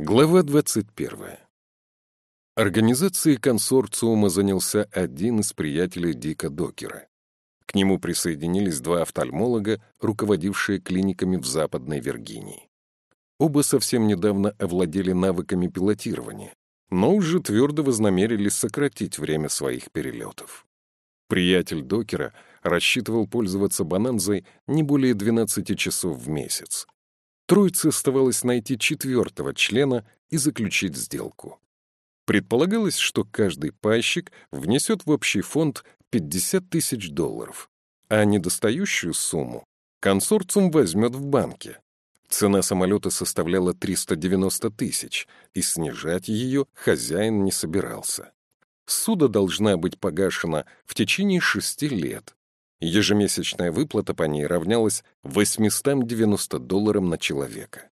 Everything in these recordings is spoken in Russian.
Глава 21. Организацией консорциума занялся один из приятелей Дика Докера. К нему присоединились два офтальмолога, руководившие клиниками в Западной Виргинии. Оба совсем недавно овладели навыками пилотирования, но уже твердо вознамерились сократить время своих перелетов. Приятель Докера рассчитывал пользоваться бананзой не более 12 часов в месяц, Троице оставалось найти четвертого члена и заключить сделку. Предполагалось, что каждый пайщик внесет в общий фонд 50 тысяч долларов, а недостающую сумму консорциум возьмет в банке. Цена самолета составляла 390 тысяч, и снижать ее хозяин не собирался. Суда должна быть погашена в течение шести лет, Ежемесячная выплата по ней равнялась 890 долларам на человека.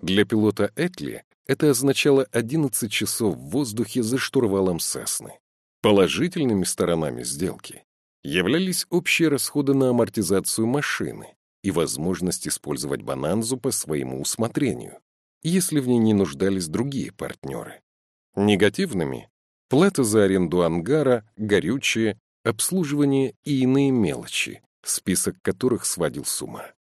Для пилота Этли это означало 11 часов в воздухе за штурвалом Сесны. Положительными сторонами сделки являлись общие расходы на амортизацию машины и возможность использовать бананзу по своему усмотрению, если в ней не нуждались другие партнеры. Негативными — плата за аренду ангара, горючее обслуживание и иные мелочи, список которых сводил с ума.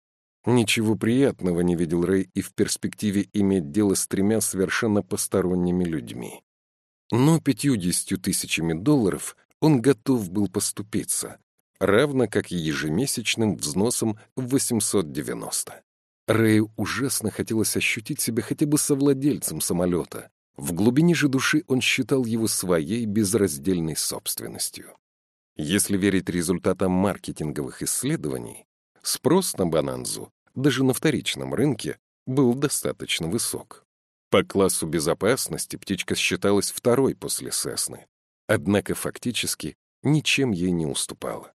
Ничего приятного не видел Рэй и в перспективе иметь дело с тремя совершенно посторонними людьми. Но пятьюдесятью тысячами долларов он готов был поступиться, равно как и ежемесячным взносом в 890. Рэю ужасно хотелось ощутить себя хотя бы совладельцем самолета. В глубине же души он считал его своей безраздельной собственностью. Если верить результатам маркетинговых исследований, спрос на бананзу даже на вторичном рынке был достаточно высок. По классу безопасности птичка считалась второй после Сесны, однако фактически ничем ей не уступала.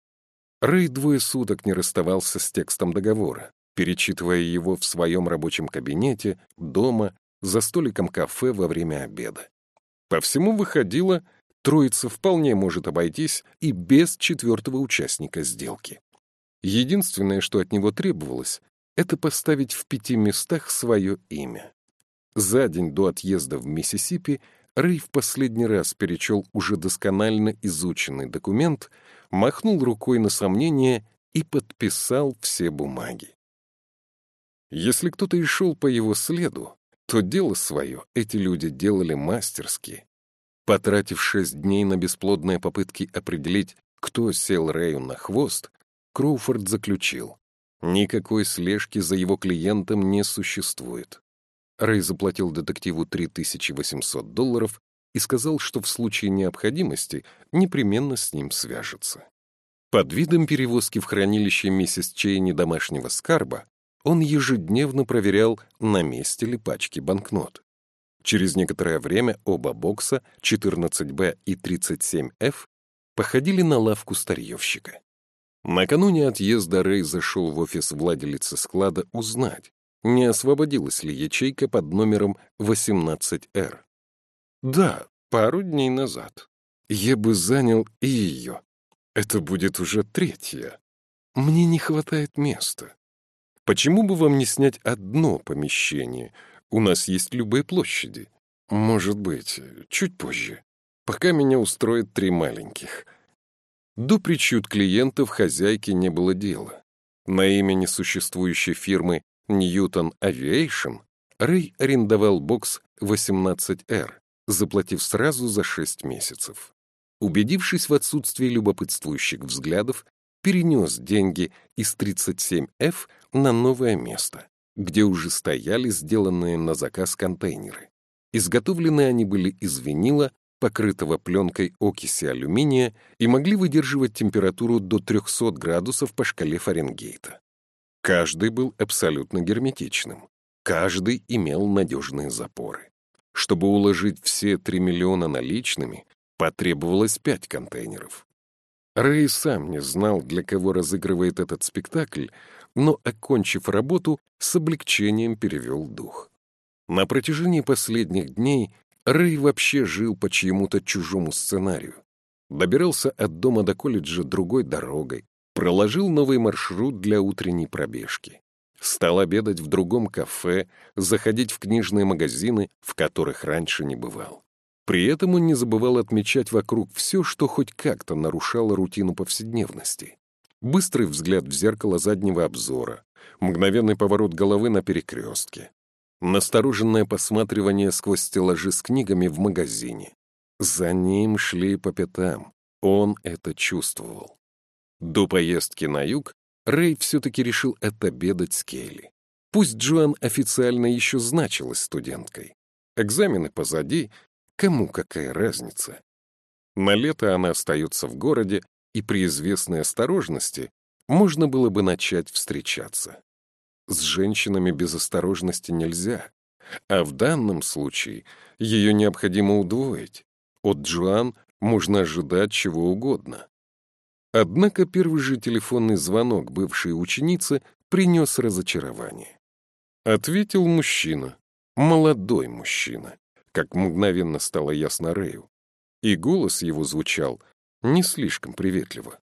Рэй двое суток не расставался с текстом договора, перечитывая его в своем рабочем кабинете, дома, за столиком кафе во время обеда. По всему выходило — троица вполне может обойтись и без четвертого участника сделки. Единственное, что от него требовалось, это поставить в пяти местах свое имя. За день до отъезда в Миссисипи Рэй в последний раз перечел уже досконально изученный документ, махнул рукой на сомнение и подписал все бумаги. Если кто-то и шел по его следу, то дело свое эти люди делали мастерски, Потратив шесть дней на бесплодные попытки определить, кто сел Рэю на хвост, Кроуфорд заключил, никакой слежки за его клиентом не существует. Рэй заплатил детективу 3800 долларов и сказал, что в случае необходимости непременно с ним свяжется. Под видом перевозки в хранилище миссис Чейни домашнего скарба он ежедневно проверял, на месте ли пачки банкнот. Через некоторое время оба бокса, 14Б и 37F, походили на лавку старьевщика. Накануне отъезда Рэй зашел в офис владелицы склада узнать, не освободилась ли ячейка под номером 18Р. Да, пару дней назад. Я бы занял и ее. Это будет уже третья. Мне не хватает места. Почему бы вам не снять одно помещение — у нас есть любые площади. Может быть, чуть позже. Пока меня устроят три маленьких. До причуд клиентов хозяйки не было дела. На имя несуществующей фирмы Newton Aviation Рэй арендовал бокс 18R, заплатив сразу за 6 месяцев. Убедившись в отсутствии любопытствующих взглядов, перенес деньги из 37F на новое место где уже стояли сделанные на заказ контейнеры. Изготовлены они были из винила, покрытого пленкой окиси алюминия, и могли выдерживать температуру до 300 градусов по шкале Фаренгейта. Каждый был абсолютно герметичным. Каждый имел надежные запоры. Чтобы уложить все 3 миллиона наличными, потребовалось 5 контейнеров. Рэй сам не знал, для кого разыгрывает этот спектакль, но, окончив работу, с облегчением перевел дух. На протяжении последних дней Рэй вообще жил по чьему-то чужому сценарию. Добирался от дома до колледжа другой дорогой, проложил новый маршрут для утренней пробежки. Стал обедать в другом кафе, заходить в книжные магазины, в которых раньше не бывал. При этом он не забывал отмечать вокруг все, что хоть как-то нарушало рутину повседневности. Быстрый взгляд в зеркало заднего обзора, мгновенный поворот головы на перекрестке, настороженное посматривание сквозь стеллажи с книгами в магазине. За ним шли по пятам. Он это чувствовал. До поездки на юг Рэй все-таки решил отобедать с Кейли. Пусть Джоан официально еще значилась студенткой. Экзамены позади, кому какая разница? На лето она остается в городе, и при известной осторожности можно было бы начать встречаться. С женщинами без осторожности нельзя, а в данном случае ее необходимо удвоить. От Джоан можно ожидать чего угодно. Однако первый же телефонный звонок бывшей ученицы принес разочарование. Ответил мужчина, молодой мужчина, как мгновенно стало ясно Рэю. И голос его звучал не слишком приветливо.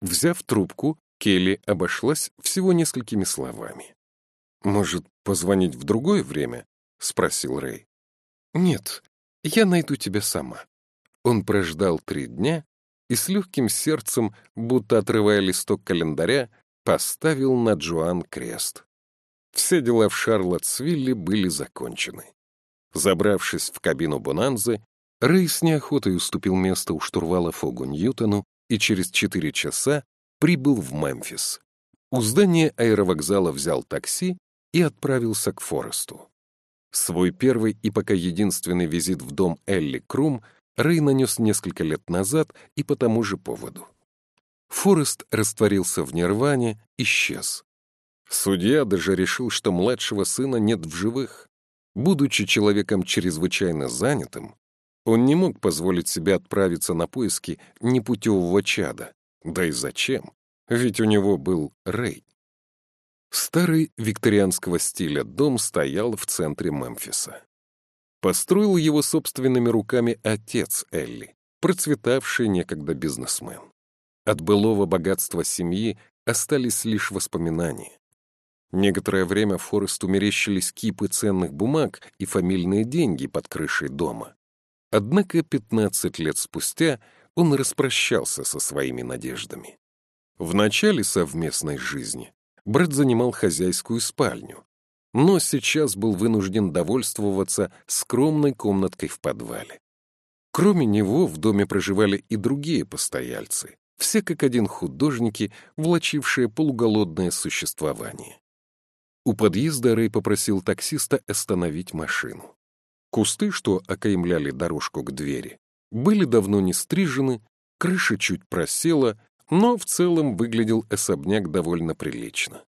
Взяв трубку, Келли обошлась всего несколькими словами. «Может, позвонить в другое время?» — спросил Рэй. «Нет, я найду тебя сама». Он прождал три дня и с легким сердцем, будто отрывая листок календаря, поставил на Джоан крест. Все дела в Шарлоттсвилле были закончены. Забравшись в кабину Бонанзы, Рэй с неохотой уступил место у штурвала Фогу Ньютону и через четыре часа прибыл в Мемфис. У здания аэровокзала взял такси и отправился к Форесту. Свой первый и пока единственный визит в дом Элли Крум Рэй нанес несколько лет назад и по тому же поводу. Форест растворился в нирване, исчез. Судья даже решил, что младшего сына нет в живых. Будучи человеком чрезвычайно занятым, он не мог позволить себе отправиться на поиски непутевого чада. Да и зачем? Ведь у него был Рэй. Старый викторианского стиля дом стоял в центре Мемфиса. Построил его собственными руками отец Элли, процветавший некогда бизнесмен. От былого богатства семьи остались лишь воспоминания. Некоторое время Форесту мерещились кипы ценных бумаг и фамильные деньги под крышей дома. Однако 15 лет спустя он распрощался со своими надеждами. В начале совместной жизни брат занимал хозяйскую спальню, но сейчас был вынужден довольствоваться скромной комнаткой в подвале. Кроме него в доме проживали и другие постояльцы, все как один художники, влачившие полуголодное существование. У подъезда Рэй попросил таксиста остановить машину. Кусты, что окаймляли дорожку к двери, были давно не стрижены, крыша чуть просела, но в целом выглядел особняк довольно прилично.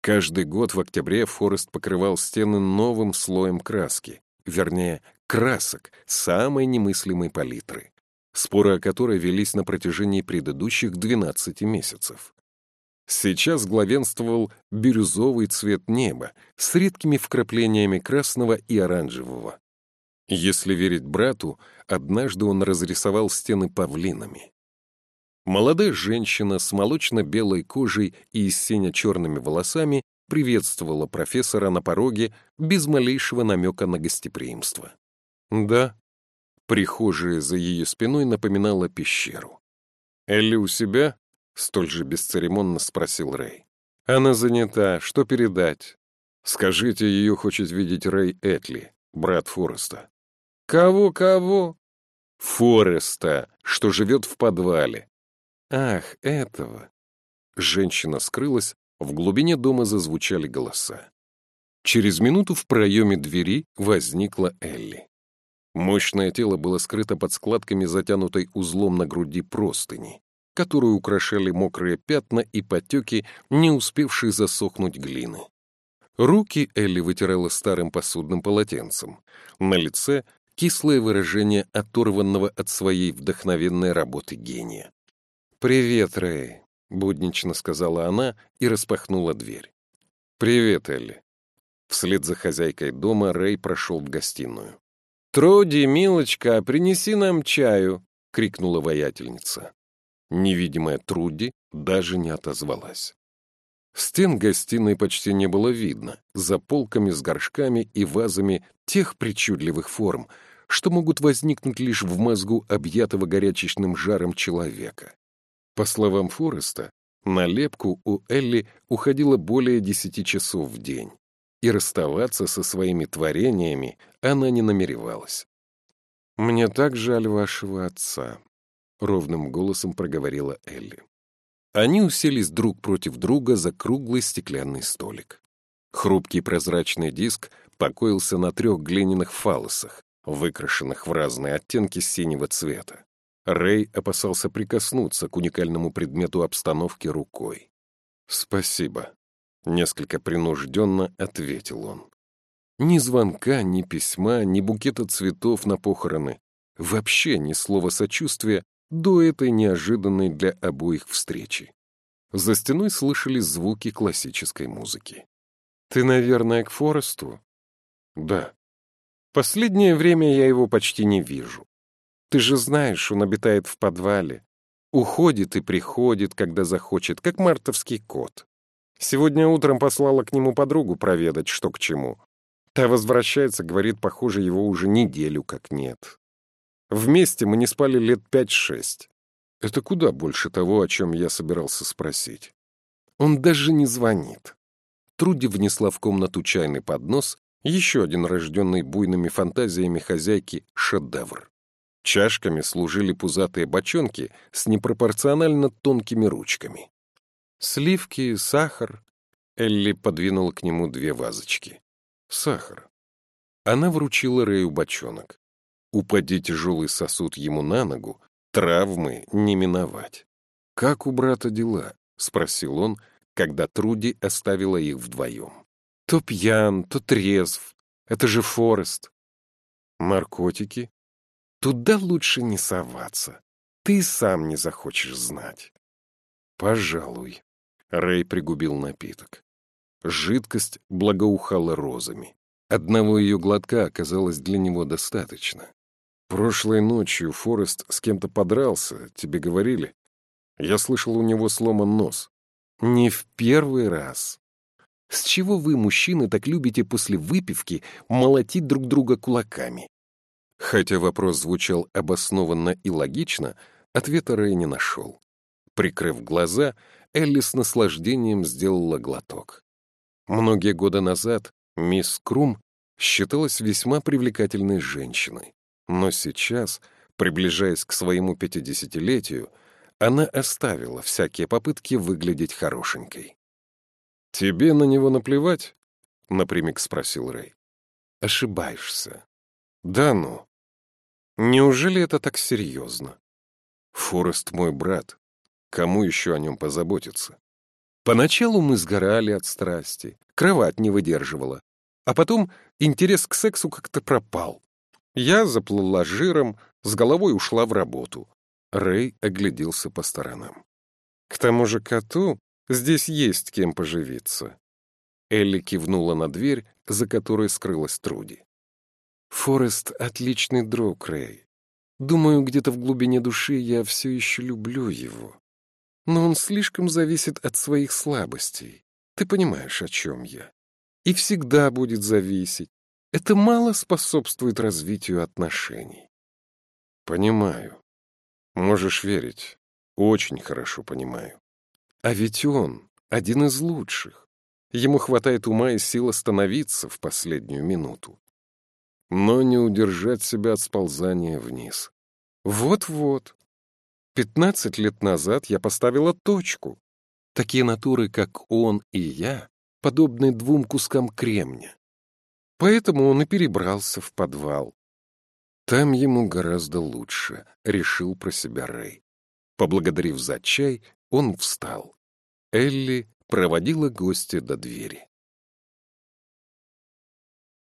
Каждый год в октябре Форест покрывал стены новым слоем краски, вернее, красок самой немыслимой палитры, споры о которой велись на протяжении предыдущих 12 месяцев. Сейчас главенствовал бирюзовый цвет неба с редкими вкраплениями красного и оранжевого. Если верить брату, однажды он разрисовал стены павлинами. Молодая женщина с молочно-белой кожей и сине-черными волосами приветствовала профессора на пороге без малейшего намека на гостеприимство. Да, прихожая за ее спиной напоминала пещеру. «Элли у себя?» — столь же бесцеремонно спросил Рэй. «Она занята. Что передать?» «Скажите, ее хочет видеть Рэй Этли, брат Фореста». «Кого-кого?» «Фореста, что живет в подвале. Ах, этого. Женщина скрылась, в глубине дома зазвучали голоса. Через минуту в проеме двери возникла Элли. Мощное тело было скрыто под складками затянутой узлом на груди простыни, которую украшали мокрые пятна и потеки, не успевшие засохнуть глины. Руки Элли вытирала старым посудным полотенцем. На лице кислое выражение оторванного от своей вдохновенной работы гения. «Привет, Рэй», — буднично сказала она и распахнула дверь. «Привет, Элли». Вслед за хозяйкой дома Рэй прошел в гостиную. «Труди, милочка, принеси нам чаю!» — крикнула воятельница. Невидимая Труди даже не отозвалась. Стен гостиной почти не было видно, за полками с горшками и вазами тех причудливых форм, что могут возникнуть лишь в мозгу объятого горячечным жаром человека. По словам Фореста, на лепку у Элли уходило более десяти часов в день, и расставаться со своими творениями она не намеревалась. «Мне так жаль вашего отца», — ровным голосом проговорила Элли. Они уселись друг против друга за круглый стеклянный столик. Хрупкий прозрачный диск покоился на трех глиняных фалосах, выкрашенных в разные оттенки синего цвета. Рэй опасался прикоснуться к уникальному предмету обстановки рукой. «Спасибо», — несколько принужденно ответил он. Ни звонка, ни письма, ни букета цветов на похороны, вообще ни слова сочувствия до этой неожиданной для обоих встречи. За стеной слышались звуки классической музыки. «Ты, наверное, к Форесту?» «Да». «Последнее время я его почти не вижу. Ты же знаешь, он обитает в подвале. Уходит и приходит, когда захочет, как мартовский кот. Сегодня утром послала к нему подругу проведать, что к чему. Та возвращается, говорит, похоже, его уже неделю как нет. Вместе мы не спали лет пять-шесть. Это куда больше того, о чем я собирался спросить. Он даже не звонит. Труди внесла в комнату чайный поднос, еще один рожденный буйными фантазиями хозяйки шедевр. Чашками служили пузатые бочонки с непропорционально тонкими ручками. Сливки, сахар. Элли подвинула к нему две вазочки. Сахар. Она вручила Рэю бочонок. Упади тяжелый сосуд ему на ногу, травмы не миновать. «Как у брата дела?» — спросил он, когда Труди оставила их вдвоем. «То пьян, то трезв. Это же Форест». «Наркотики?» «Туда лучше не соваться. Ты сам не захочешь знать». «Пожалуй». Рэй пригубил напиток. Жидкость благоухала розами. Одного ее глотка оказалось для него достаточно. Прошлой ночью Форест с кем-то подрался, тебе говорили? Я слышал, у него сломан нос. Не в первый раз. С чего вы, мужчины, так любите после выпивки молотить друг друга кулаками? Хотя вопрос звучал обоснованно и логично, ответа Рэй не нашел. Прикрыв глаза, Элли с наслаждением сделала глоток. Многие годы назад мисс Крум считалась весьма привлекательной женщиной. Но сейчас, приближаясь к своему пятидесятилетию, она оставила всякие попытки выглядеть хорошенькой. «Тебе на него наплевать?» — напрямик спросил Рэй. «Ошибаешься». «Да ну. Неужели это так серьезно?» «Форест мой брат. Кому еще о нем позаботиться?» Поначалу мы сгорали от страсти, кровать не выдерживала, а потом интерес к сексу как-то пропал. Я заплыла жиром, с головой ушла в работу. Рэй огляделся по сторонам. К тому же коту здесь есть кем поживиться. Элли кивнула на дверь, за которой скрылась Труди. Форест — отличный друг, Рэй. Думаю, где-то в глубине души я все еще люблю его. Но он слишком зависит от своих слабостей. Ты понимаешь, о чем я. И всегда будет зависеть. Это мало способствует развитию отношений. Понимаю. Можешь верить. Очень хорошо понимаю. А ведь он один из лучших. Ему хватает ума и сил остановиться в последнюю минуту. Но не удержать себя от сползания вниз. Вот-вот. Пятнадцать лет назад я поставила точку. Такие натуры, как он и я, подобны двум кускам кремня. Поэтому он и перебрался в подвал. Там ему гораздо лучше, решил про себя Рэй. Поблагодарив за чай, он встал. Элли проводила гостя до двери.